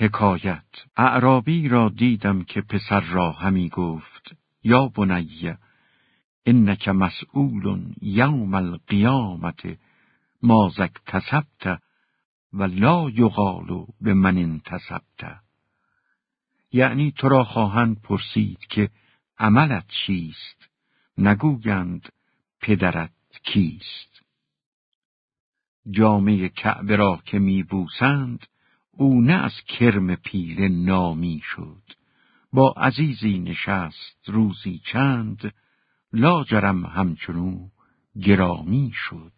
حکایت. اعرابی را دیدم که پسر را همی گفت یا بنیه انک مسئول یوم القیامت ما تسبت و لا یقال به من انتصبت یعنی تو را خواهند پرسید که عملت چیست؟ نگویند پدرت کیست؟ جامعه کعبه را که میبوسند او نه از کرم پیله نامی شد. با عزیزی نشست روزی چند لاجرم همچنو گرامی شد.